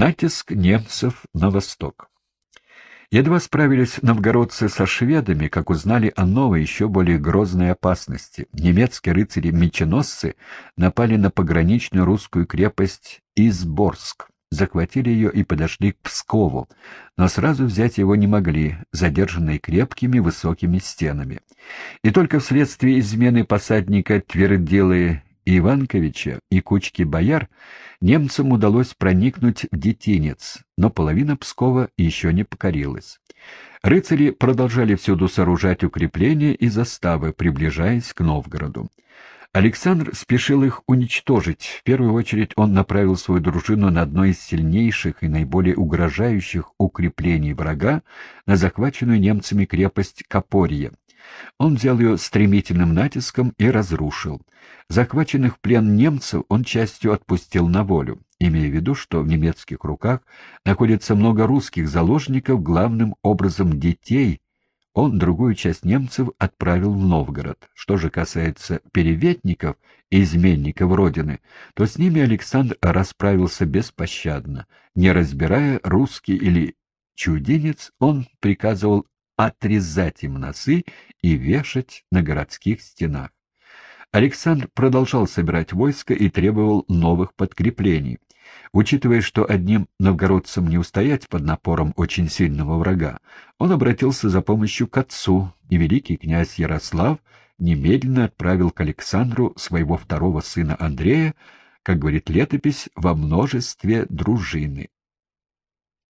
Натиск немцев на восток. Едва справились новгородцы со шведами, как узнали о новой, еще более грозной опасности. Немецкие рыцари-меченосцы напали на пограничную русскую крепость Изборск, захватили ее и подошли к Пскову, но сразу взять его не могли, задержанные крепкими высокими стенами. И только вследствие измены посадника Твердилы Иванковича и кучки бояр немцам удалось проникнуть в Детинец, но половина Пскова еще не покорилась. Рыцари продолжали всюду сооружать укрепления и заставы, приближаясь к Новгороду. Александр спешил их уничтожить. В первую очередь он направил свою дружину на одно из сильнейших и наиболее угрожающих укреплений врага, на захваченную немцами крепость Копорье. Он взял ее стремительным натиском и разрушил. Захваченных в плен немцев он частью отпустил на волю, имея в виду, что в немецких руках находится много русских заложников, главным образом детей. Он другую часть немцев отправил в Новгород. Что же касается переветников и изменников Родины, то с ними Александр расправился беспощадно. Не разбирая, русский или чудинец, он приказывал отрезать им носы и вешать на городских стенах. Александр продолжал собирать войско и требовал новых подкреплений. Учитывая, что одним новгородцам не устоять под напором очень сильного врага, он обратился за помощью к отцу, и великий князь Ярослав немедленно отправил к Александру своего второго сына Андрея, как говорит летопись, во множестве дружины.